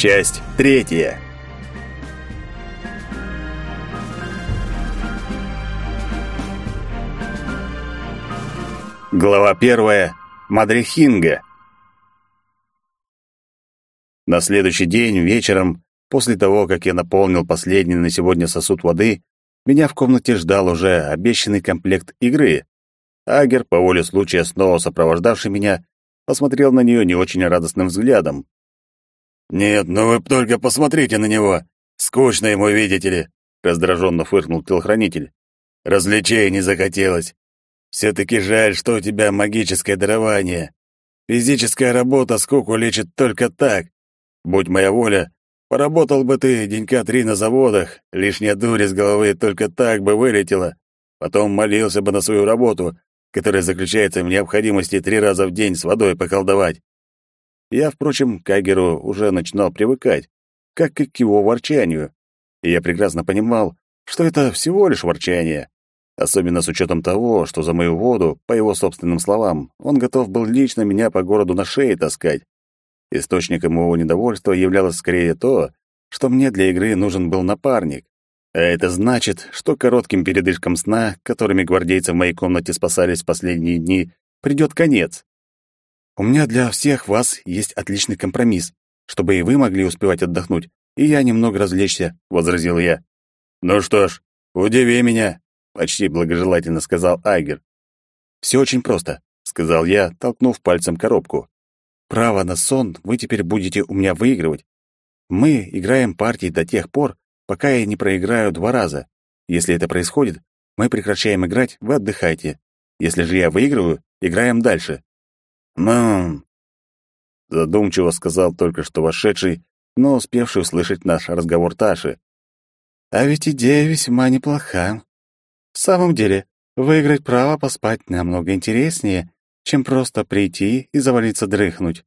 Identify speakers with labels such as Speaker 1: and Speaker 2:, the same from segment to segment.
Speaker 1: Часть третья. Глава первая. Мадрихинга. На следующий день вечером, после того, как я наполнил последний на сегодня сосуд воды, меня в комнате ждал уже обещанный комплект игры. Агер, по воле случая снова сопровождавший меня, посмотрел на нее не очень радостным взглядом.
Speaker 2: «Нет, ну вы только посмотрите на него! Скучно ему, видите ли!» — раздраженно фыркнул телохранитель. «Развлечей не захотелось. Все-таки жаль, что у тебя магическое дарование. Физическая работа скуку лечит только так. Будь моя воля, поработал бы ты денька три на заводах, лишняя дурь из головы только так бы вылетела. Потом молился бы на свою работу, которая заключается в необходимости три раза в день с водой поколдовать. Я, впрочем, к Агеру уже начинал привыкать, как и к его ворчанию. И я прекрасно понимал, что это всего лишь ворчание. Особенно с учетом того, что за мою воду, по его собственным словам, он готов был лично меня по городу на шее таскать. Источником его недовольства являлось скорее то, что мне для игры нужен был напарник. А это значит, что коротким передышкам сна, которыми гвардейцы в моей комнате спасались последние дни, придет конец. У меня для всех вас есть отличный компромисс, чтобы и вы могли успевать отдохнуть, и я немного развлечься», — возразил я. «Ну что ж, удиви меня», — почти благожелательно сказал Айгер.
Speaker 1: «Все очень просто», — сказал я, толкнув пальцем коробку. «Право на сон вы теперь будете у меня выигрывать. Мы играем партии до тех пор, пока я не проиграю два раза. Если это происходит, мы прекращаем играть, вы отдыхайте. Если же я выигрываю, играем дальше.
Speaker 2: «Ну...» — задумчиво сказал только что вошедший, но успевший услышать наш разговор Таши.
Speaker 3: «А ведь идея весьма неплоха. В самом деле, выиграть право поспать намного интереснее, чем просто прийти и завалиться дрыхнуть.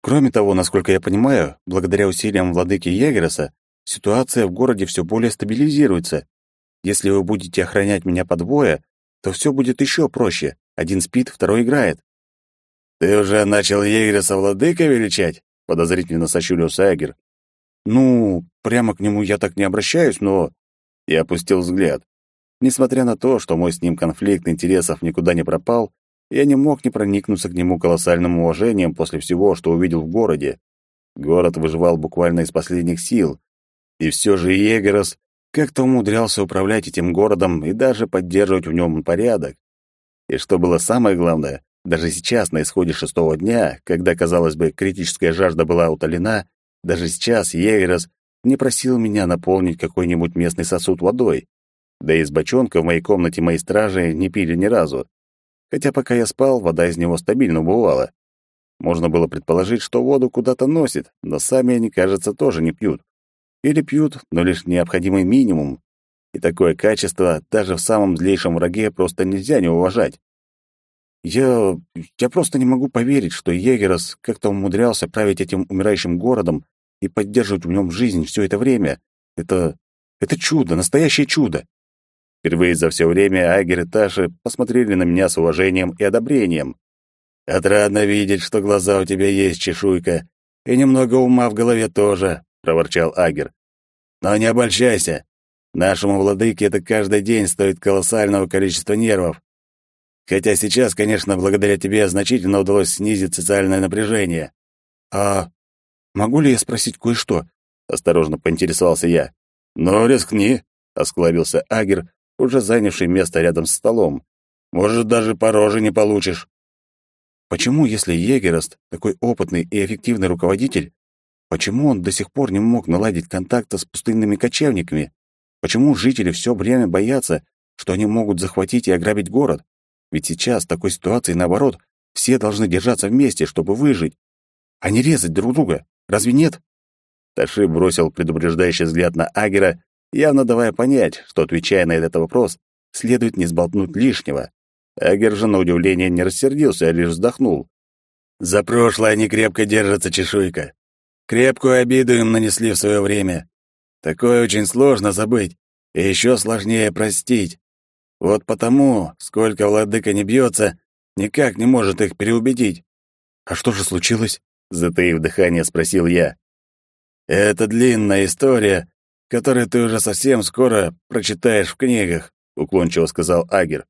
Speaker 3: Кроме того, насколько я понимаю, благодаря усилиям владыки Егереса, ситуация в городе все более стабилизируется. Если вы будете охранять меня по двое, то все будет еще проще. Один спит, второй играет.
Speaker 2: «Ты уже начал Егереса владыкой величать?» — подозрительно сощурился Эгер.
Speaker 1: «Ну, прямо к нему я так не обращаюсь, но...» Я опустил взгляд. Несмотря на то, что мой с ним конфликт интересов никуда не пропал, я не мог не проникнуться к нему колоссальным уважением после всего, что увидел в городе. Город выживал буквально из последних сил. И все же Егерос как-то умудрялся управлять этим городом и даже поддерживать в нем порядок. И что было самое главное, даже сейчас, на исходе шестого дня, когда, казалось бы, критическая жажда была утолена, даже сейчас Егерас не просил меня наполнить какой-нибудь местный сосуд водой. Да и из бочонка в моей комнате мои стражи не пили ни разу. Хотя пока я спал, вода из него стабильно убывала. Можно было предположить, что воду куда-то носит, но сами они, кажется, тоже не пьют. Или пьют, но лишь необходимый минимум. И такое качество даже в самом злейшем враге просто нельзя не уважать. Я... я просто не могу поверить, что Егерос как-то умудрялся править этим умирающим городом и поддерживать в нем жизнь все это время. Это... это чудо, настоящее чудо. Впервые за все время Айгер и Таша посмотрели на меня с уважением и одобрением.
Speaker 2: «Отрадно видеть, что глаза у тебя есть, чешуйка, и немного ума в голове тоже», — проворчал Агер. «Но не обольщайся. Нашему владыке это каждый день стоит колоссального количества нервов. Хотя сейчас, конечно, благодаря тебе значительно удалось снизить социальное напряжение.
Speaker 1: А могу ли я спросить кое-что? Осторожно поинтересовался я.
Speaker 2: Ну, рискни,
Speaker 1: осклабился Агер, уже занявший место рядом с столом.
Speaker 2: Может, даже по роже не получишь.
Speaker 1: Почему, если Егерост такой опытный и эффективный руководитель, почему он до сих пор не мог наладить контакта с пустынными кочевниками? Почему жители все время боятся, что они могут захватить и ограбить город? Ведь сейчас в такой ситуации, наоборот, все должны держаться вместе, чтобы выжить, а не резать друг друга. Разве нет? Таши бросил предупреждающий взгляд на Агера, явно давая понять, что, отвечая на этот вопрос, следует не сболтнуть лишнего. Агер же, на удивление, не рассердился, а лишь вздохнул.
Speaker 2: «За прошлое они крепко держатся, чешуйка. Крепкую обиду им нанесли в свое время. Такое очень сложно забыть, и еще сложнее простить. Вот потому, сколько владыка не бьется, никак не может их переубедить.
Speaker 1: «А что же случилось?» — затаив дыхание, спросил я.
Speaker 2: Это длинная история, которую ты уже совсем скоро прочитаешь в книгах, уклончиво сказал Агер.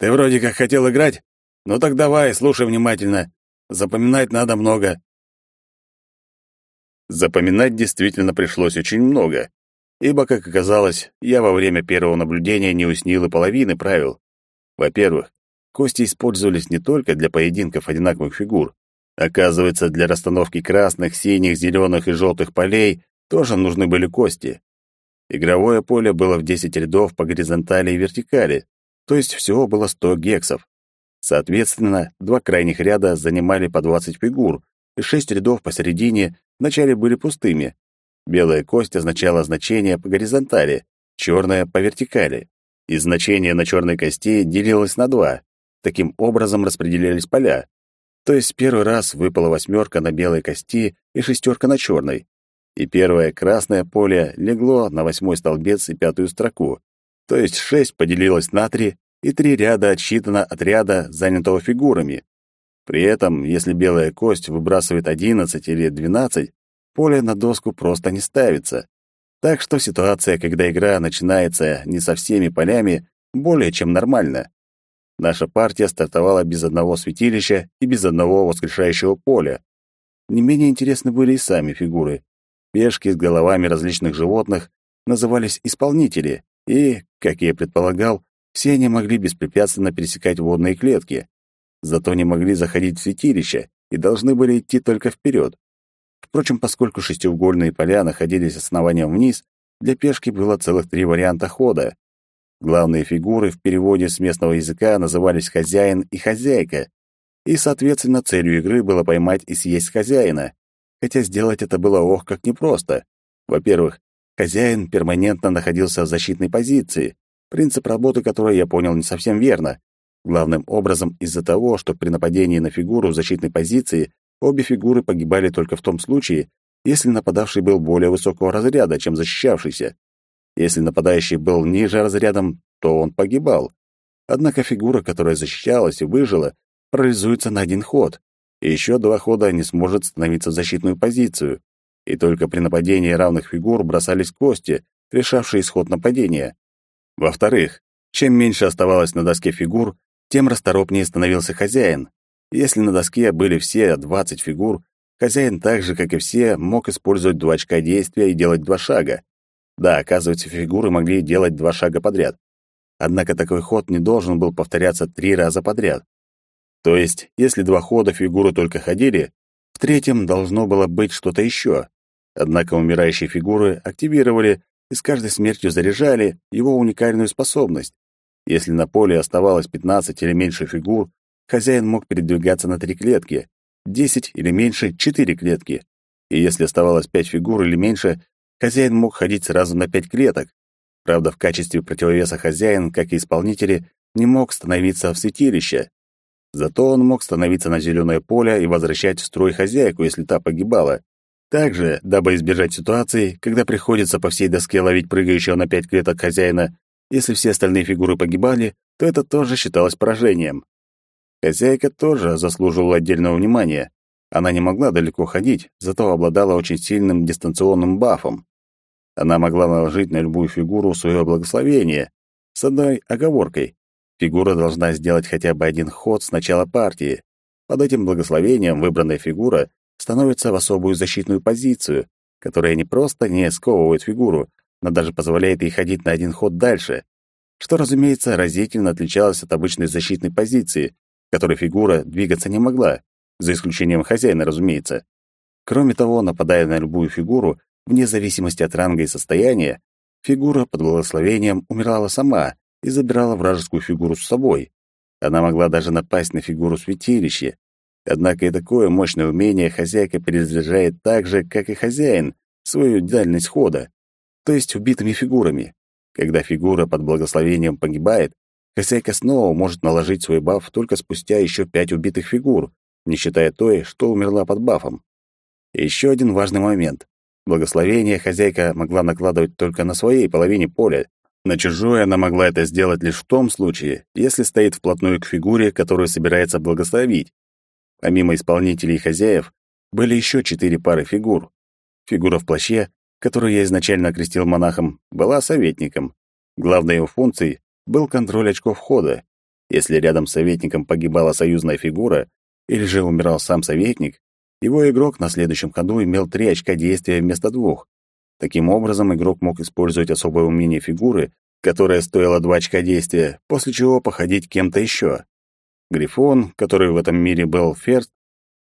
Speaker 2: Ты вроде как хотел играть? Ну так давай, слушай внимательно. Запоминать надо много.
Speaker 1: Запоминать действительно пришлось очень много, ибо, как оказалось, я во время первого наблюдения не уснил и половины правил. Во-первых, кости использовались не только для поединков одинаковых фигур. Оказывается, для расстановки красных, синих, зеленых и желтых полей тоже нужны были кости. Игровое поле было в 10 рядов по горизонтали и вертикали, то есть всего было 100 гексов. Соответственно, два крайних ряда занимали по 20 фигур, и шесть рядов посередине вначале были пустыми. Белая кость означала значение по горизонтали, черная — по вертикали. И значение на черной кости делилось на два. Таким образом распределялись поля. То есть первый раз выпала восьмерка на белой кости и шестерка на черной. И первое красное поле легло на восьмой столбец и пятую строку. То есть шесть поделилось на три, и три ряда отсчитано от ряда, занятого фигурами. При этом, если белая кость выбрасывает 11 или 12, поле на доску просто не ставится. Так что ситуация, когда игра начинается не со всеми полями, более чем нормальна. Наша партия стартовала без одного святилища и без одного воскрешающего поля. Не менее интересны были и сами фигуры. Пешки с головами различных животных назывались исполнители, и, как я предполагал, все они могли беспрепятственно пересекать водные клетки зато не могли заходить в святилище и должны были идти только вперед. Впрочем, поскольку шестиугольные поля находились основанием вниз, для пешки было целых три варианта хода. Главные фигуры в переводе с местного языка назывались «хозяин» и «хозяйка», и, соответственно, целью игры было поймать и съесть хозяина, хотя сделать это было ох как непросто. Во-первых, хозяин перманентно находился в защитной позиции, принцип работы которой я понял не совсем верно, Главным образом из-за того, что при нападении на фигуру в защитной позиции обе фигуры погибали только в том случае, если нападавший был более высокого разряда, чем защищавшийся. Если нападающий был ниже разрядом, то он погибал. Однако фигура, которая защищалась и выжила, парализуется на один ход, и еще два хода не сможет становиться в защитную позицию. И только при нападении равных фигур бросались кости, решавшие исход нападения. Во-вторых, чем меньше оставалось на доске фигур, тем расторопнее становился хозяин. Если на доске были все 20 фигур, хозяин так же, как и все, мог использовать два очка действия и делать два шага. Да, оказывается, фигуры могли делать два шага подряд. Однако такой ход не должен был повторяться три раза подряд. То есть, если два хода фигуры только ходили, в третьем должно было быть что-то еще. Однако умирающие фигуры активировали и с каждой смертью заряжали его уникальную способность. Если на поле оставалось 15 или меньше фигур, хозяин мог передвигаться на три клетки, 10 или меньше — четыре клетки. И если оставалось 5 фигур или меньше, хозяин мог ходить сразу на 5 клеток. Правда, в качестве противовеса хозяин, как и исполнители, не мог становиться в святилище. Зато он мог становиться на зеленое поле и возвращать в строй хозяйку, если та погибала. Также, дабы избежать ситуации, когда приходится по всей доске ловить прыгающего на пять клеток хозяина, если все остальные фигуры погибали, то это тоже считалось поражением. Хозяйка тоже заслуживала отдельного внимания. Она не могла далеко ходить, зато обладала очень сильным дистанционным бафом. Она могла наложить на любую фигуру свое благословение, с одной оговоркой. Фигура должна сделать хотя бы один ход с начала партии. Под этим благословением выбранная фигура становится в особую защитную позицию, которая не просто не сковывает фигуру, но даже позволяет ей ходить на один ход дальше, что, разумеется, разительно отличалось от обычной защитной позиции, которой фигура двигаться не могла, за исключением хозяина, разумеется. Кроме того, нападая на любую фигуру, вне зависимости от ранга и состояния, фигура под благословением умирала сама и забирала вражескую фигуру с собой. Она могла даже напасть на фигуру святилища. Однако и такое мощное умение хозяйка перезаряжает так же, как и хозяин, свою дальность хода то есть убитыми фигурами. Когда фигура под благословением погибает, хозяйка снова может наложить свой баф только спустя еще пять убитых фигур, не считая той, что умерла под бафом. Еще один важный момент. Благословение хозяйка могла накладывать только на своей половине поля. На чужой она могла это сделать лишь в том случае, если стоит вплотную к фигуре, которую собирается благословить. Помимо исполнителей и хозяев, были еще четыре пары фигур. Фигура в плаще, которую я изначально окрестил монахом, была советником. Главной его функцией был контроль очков хода. Если рядом с советником погибала союзная фигура, или же умирал сам советник, его игрок на следующем ходу имел три очка действия вместо двух. Таким образом, игрок мог использовать особое умение фигуры, которое стоило два очка действия, после чего походить кем-то еще. Грифон, который в этом мире был ферст,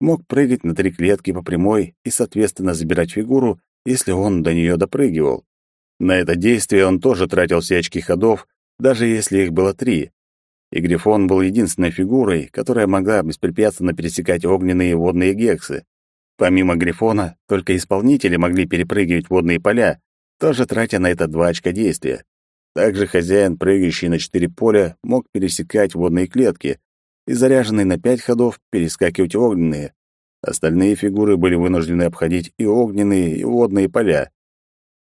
Speaker 1: мог прыгать на три клетки по прямой и, соответственно, забирать фигуру, если он до нее допрыгивал. На это действие он тоже тратил все очки ходов, даже если их было три. И Грифон был единственной фигурой, которая могла беспрепятственно пересекать огненные и водные гексы. Помимо Грифона, только исполнители могли перепрыгивать водные поля, тоже тратя на это два очка действия. Также хозяин, прыгающий на четыре поля, мог пересекать водные клетки, и заряженный на пять ходов перескакивать огненные. Остальные фигуры были вынуждены обходить и огненные, и водные поля.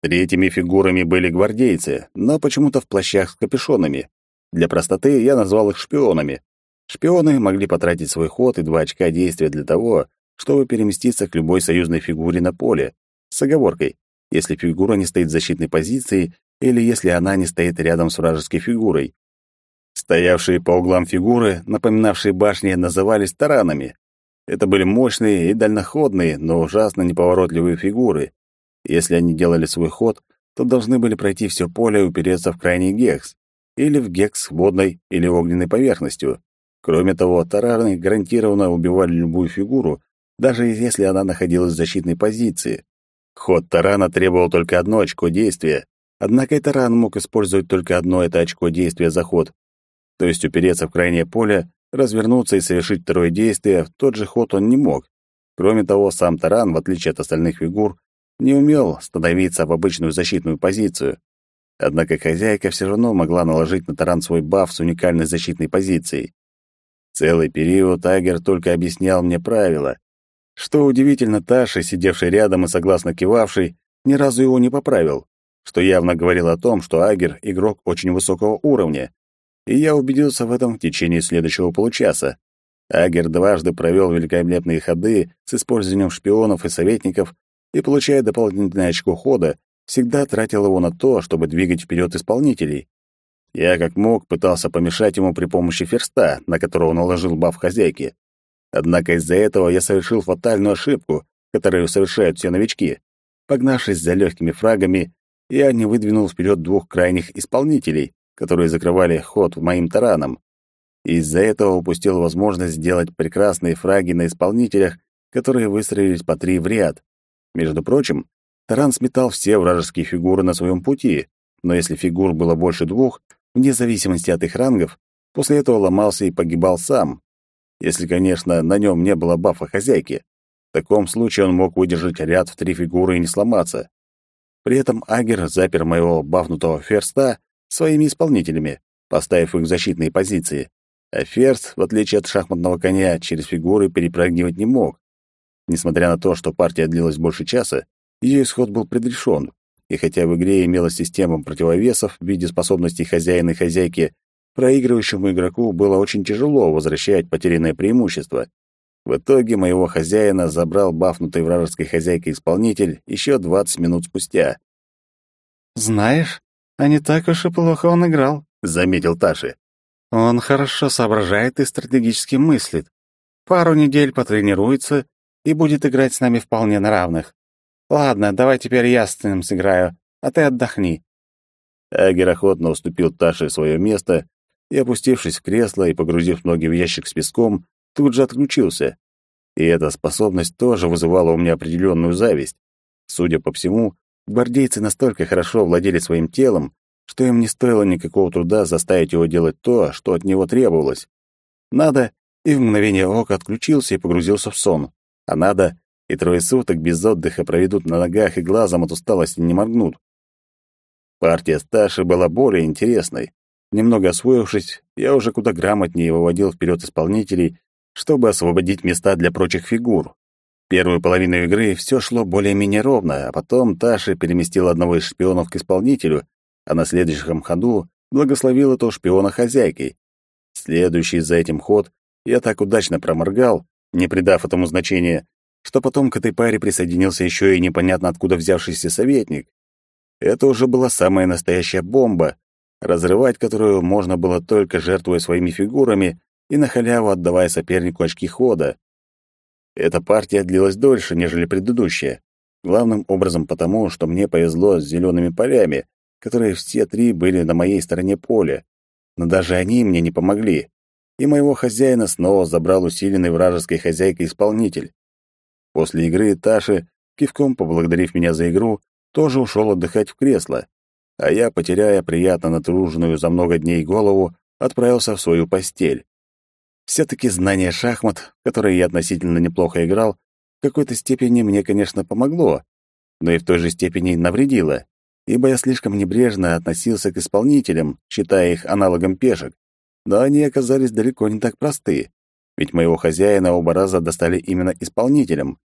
Speaker 1: Третьими фигурами были гвардейцы, но почему-то в плащах с капюшонами. Для простоты я назвал их шпионами. Шпионы могли потратить свой ход и два очка действия для того, чтобы переместиться к любой союзной фигуре на поле, с оговоркой, если фигура не стоит в защитной позиции или если она не стоит рядом с вражеской фигурой. Стоявшие по углам фигуры, напоминавшие башни, назывались таранами. Это были мощные и дальноходные, но ужасно неповоротливые фигуры. Если они делали свой ход, то должны были пройти все поле и упереться в крайний гекс, или в гекс с водной или огненной поверхностью. Кроме того, тараны гарантированно убивали любую фигуру, даже если она находилась в защитной позиции. Ход тарана требовал только одно очко действия, однако и таран мог использовать только одно это очко действия за ход, то есть упереться в крайнее поле, развернуться и совершить второе действие в тот же ход он не мог. Кроме того, сам таран, в отличие от остальных фигур, не умел становиться в обычную защитную позицию. Однако хозяйка все равно могла наложить на таран свой баф с уникальной защитной позицией. Целый период Агер только объяснял мне правила. Что удивительно, Таша, сидевший рядом и согласно кивавший, ни разу его не поправил, что явно говорил о том, что Агер — игрок очень высокого уровня, и я убедился в этом в течение следующего получаса. Агер дважды провел великолепные ходы с использованием шпионов и советников и, получая дополнительное очко хода, всегда тратил его на то, чтобы двигать вперед исполнителей. Я, как мог, пытался помешать ему при помощи ферста, на которого наложил баф хозяйки. Однако из-за этого я совершил фатальную ошибку, которую совершают все новички. Погнавшись за легкими фрагами, я не выдвинул вперед двух крайних исполнителей, которые закрывали ход моим тараном. Из-за этого упустил возможность сделать прекрасные фраги на исполнителях, которые выстроились по три в ряд. Между прочим, таран сметал все вражеские фигуры на своем пути, но если фигур было больше двух, вне зависимости от их рангов, после этого ломался и погибал сам. Если, конечно, на нем не было бафа хозяйки. В таком случае он мог выдержать ряд в три фигуры и не сломаться. При этом Агер запер моего бафнутого ферста своими исполнителями, поставив их в защитные позиции. А Ферзь, в отличие от шахматного коня, через фигуры перепрыгивать не мог. Несмотря на то, что партия длилась больше часа, ее исход был предрешен, и хотя в игре имелась система противовесов в виде способностей хозяина и хозяйки, проигрывающему игроку было очень тяжело возвращать потерянное преимущество. В итоге моего хозяина забрал бафнутый вражеской хозяйкой исполнитель еще 20 минут спустя.
Speaker 3: «Знаешь, а не так уж и плохо он играл», —
Speaker 1: заметил Таши.
Speaker 3: «Он хорошо соображает и стратегически мыслит. Пару недель потренируется и будет играть с нами вполне на равных. Ладно, давай теперь я с ним сыграю, а ты отдохни».
Speaker 1: Агер охотно уступил Таше свое место и, опустившись в кресло и погрузив ноги в ящик с песком, тут же отключился. И эта способность тоже вызывала у меня определенную зависть. Судя по всему, Гвардейцы настолько хорошо владели своим телом, что им не стоило никакого труда заставить его делать то, что от него требовалось. Надо, и в мгновение ока отключился и погрузился в сон. А надо, и трое суток без отдыха проведут на ногах и глазом от усталости не моргнут. Партия Сташи была более интересной. Немного освоившись, я уже куда грамотнее выводил вперед исполнителей, чтобы освободить места для прочих фигур. Первую половину игры все шло более-менее ровно, а потом Таша переместила одного из шпионов к исполнителю, а на следующем ходу благословила то шпиона хозяйкой. Следующий за этим ход я так удачно проморгал, не придав этому значения, что потом к этой паре присоединился еще и непонятно откуда взявшийся советник. Это уже была самая настоящая бомба, разрывать которую можно было только жертвуя своими фигурами и на халяву отдавая сопернику очки хода. Эта партия длилась дольше, нежели предыдущая, главным образом потому, что мне повезло с зелеными полями, которые все три были на моей стороне поля. Но даже они мне не помогли, и моего хозяина снова забрал усиленный вражеской хозяйкой исполнитель. После игры Таши, кивком поблагодарив меня за игру, тоже ушел отдыхать в кресло, а я, потеряя приятно натруженную за много дней голову, отправился в свою постель. Все-таки знание шахмат, которые я относительно неплохо играл, в какой-то степени мне, конечно, помогло, но и в той же степени навредило, ибо я слишком небрежно относился к исполнителям, считая их аналогом пешек. Но они оказались далеко не так просты, ведь моего хозяина оба раза достали именно исполнителем.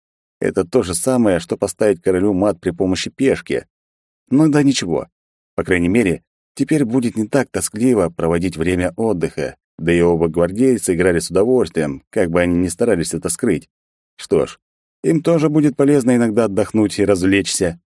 Speaker 1: Это то же самое, что поставить королю мат при помощи пешки. Ну да ничего. По крайней мере, теперь будет не так тоскливо проводить время отдыха, да и оба гвардейцы играли с удовольствием, как бы они ни старались это скрыть. Что ж, им тоже будет полезно иногда отдохнуть и развлечься.